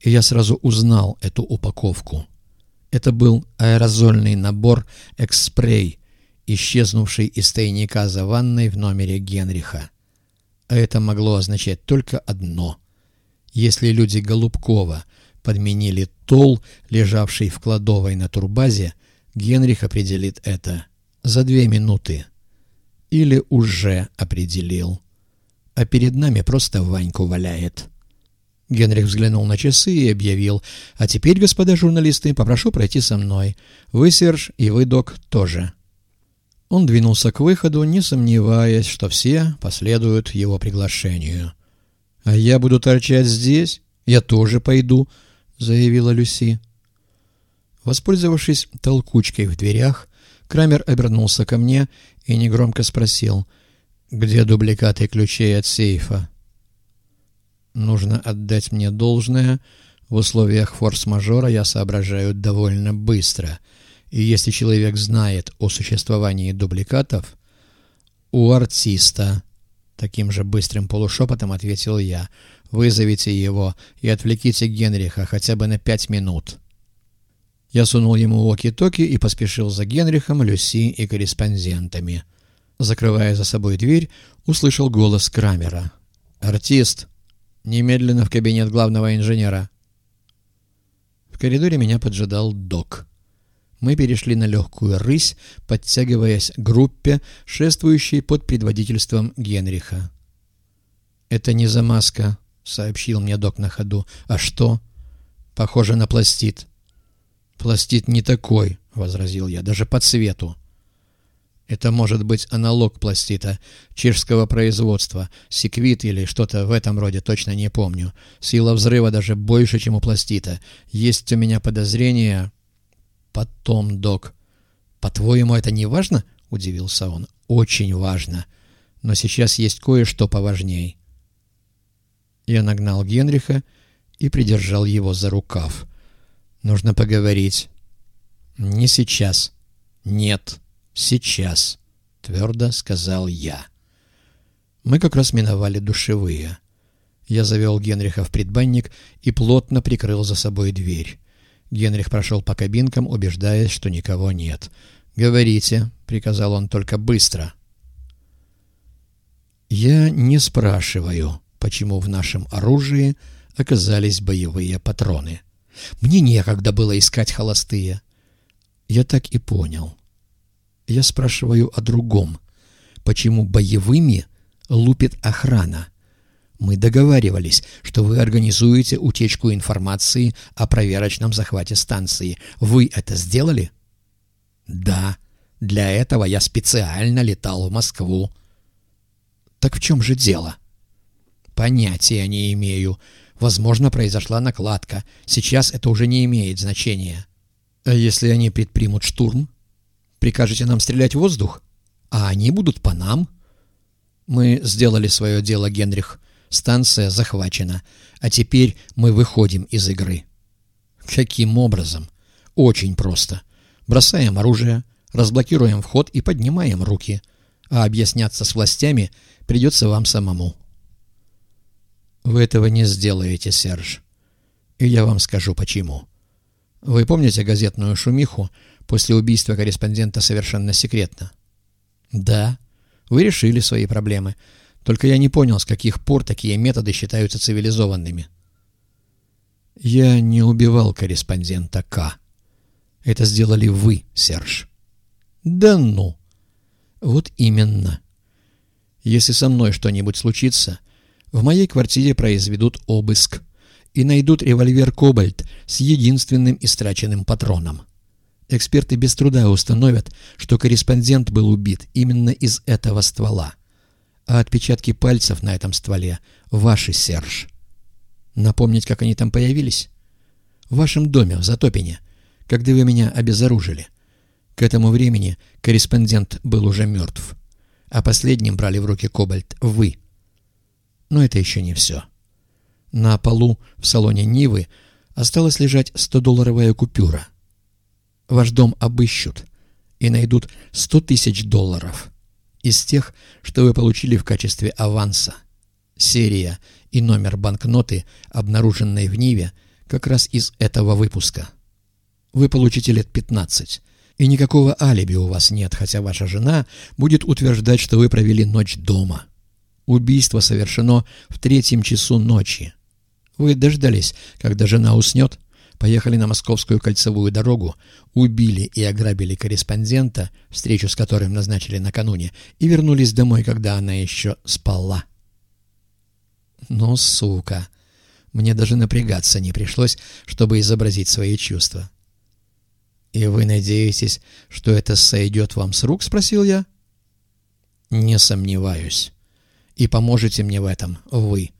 И я сразу узнал эту упаковку. Это был аэрозольный набор «Экспрей», исчезнувший из тайника за ванной в номере Генриха. А это могло означать только одно. Если люди Голубкова подменили тол, лежавший в кладовой на турбазе, Генрих определит это за две минуты. Или уже определил. А перед нами просто Ваньку валяет. Генрих взглянул на часы и объявил. «А теперь, господа журналисты, попрошу пройти со мной. Вы, Серж, и вы, док, тоже». Он двинулся к выходу, не сомневаясь, что все последуют его приглашению. «А я буду торчать здесь? Я тоже пойду», — заявила Люси. Воспользовавшись толкучкой в дверях, Крамер обернулся ко мне и негромко спросил, «Где дубликаты ключей от сейфа?» Нужно отдать мне должное. В условиях форс-мажора я соображаю довольно быстро. И если человек знает о существовании дубликатов, у артиста, таким же быстрым полушепотом ответил я, вызовите его и отвлеките Генриха хотя бы на пять минут. Я сунул ему оки-токи и поспешил за Генрихом, Люси и корреспондентами. Закрывая за собой дверь, услышал голос Крамера. «Артист!» Немедленно в кабинет главного инженера. В коридоре меня поджидал док. Мы перешли на легкую рысь, подтягиваясь группе, шествующей под предводительством Генриха. «Это не замазка», — сообщил мне док на ходу. «А что?» «Похоже на пластит». «Пластит не такой», — возразил я, — «даже по цвету». Это может быть аналог пластита чешского производства, секвит или что-то в этом роде, точно не помню. Сила взрыва даже больше, чем у пластита. Есть у меня подозрение... Потом, док. По-твоему, это не важно? Удивился он. Очень важно. Но сейчас есть кое-что поважней. Я нагнал Генриха и придержал его за рукав. Нужно поговорить. Не сейчас. Нет. «Сейчас», — твердо сказал я. Мы как раз миновали душевые. Я завел Генриха в предбанник и плотно прикрыл за собой дверь. Генрих прошел по кабинкам, убеждаясь, что никого нет. «Говорите», — приказал он, — «только быстро». Я не спрашиваю, почему в нашем оружии оказались боевые патроны. Мне некогда было искать холостые. Я так и понял. Я спрашиваю о другом. Почему боевыми лупит охрана? Мы договаривались, что вы организуете утечку информации о проверочном захвате станции. Вы это сделали? Да. Для этого я специально летал в Москву. Так в чем же дело? Понятия не имею. Возможно, произошла накладка. Сейчас это уже не имеет значения. А если они предпримут штурм? Прикажете нам стрелять в воздух? А они будут по нам. Мы сделали свое дело, Генрих. Станция захвачена. А теперь мы выходим из игры. Каким образом? Очень просто. Бросаем оружие, разблокируем вход и поднимаем руки. А объясняться с властями придется вам самому. Вы этого не сделаете, Серж. И я вам скажу почему. Вы помните газетную шумиху после убийства корреспондента совершенно секретно? Да, вы решили свои проблемы. Только я не понял, с каких пор такие методы считаются цивилизованными. Я не убивал корреспондента К. Это сделали вы, Серж. Да ну! Вот именно. Если со мной что-нибудь случится, в моей квартире произведут обыск и найдут револьвер «Кобальт» с единственным истраченным патроном. Эксперты без труда установят, что корреспондент был убит именно из этого ствола. А отпечатки пальцев на этом стволе — ваши, Серж. Напомнить, как они там появились? В вашем доме, в Затопине, когда вы меня обезоружили. К этому времени корреспондент был уже мертв. А последним брали в руки кобальт вы. Но это еще не все. На полу в салоне Нивы осталась лежать 100-долларовая купюра. Ваш дом обыщут и найдут 100 тысяч долларов из тех, что вы получили в качестве аванса. Серия и номер банкноты, обнаруженной в Ниве, как раз из этого выпуска. Вы получите лет 15, и никакого алиби у вас нет, хотя ваша жена будет утверждать, что вы провели ночь дома. Убийство совершено в третьем часу ночи. Вы дождались, когда жена уснет, поехали на Московскую кольцевую дорогу, убили и ограбили корреспондента, встречу с которым назначили накануне, и вернулись домой, когда она еще спала. Ну, сука! Мне даже напрягаться не пришлось, чтобы изобразить свои чувства. «И вы надеетесь, что это сойдет вам с рук?» — спросил я. «Не сомневаюсь. И поможете мне в этом вы.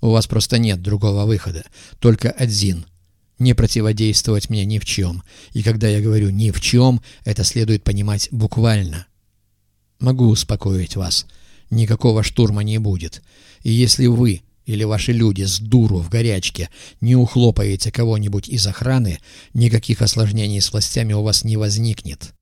У вас просто нет другого выхода, только один — не противодействовать мне ни в чем. И когда я говорю «ни в чем», это следует понимать буквально. Могу успокоить вас. Никакого штурма не будет. И если вы или ваши люди с дуру в горячке не ухлопаете кого-нибудь из охраны, никаких осложнений с властями у вас не возникнет.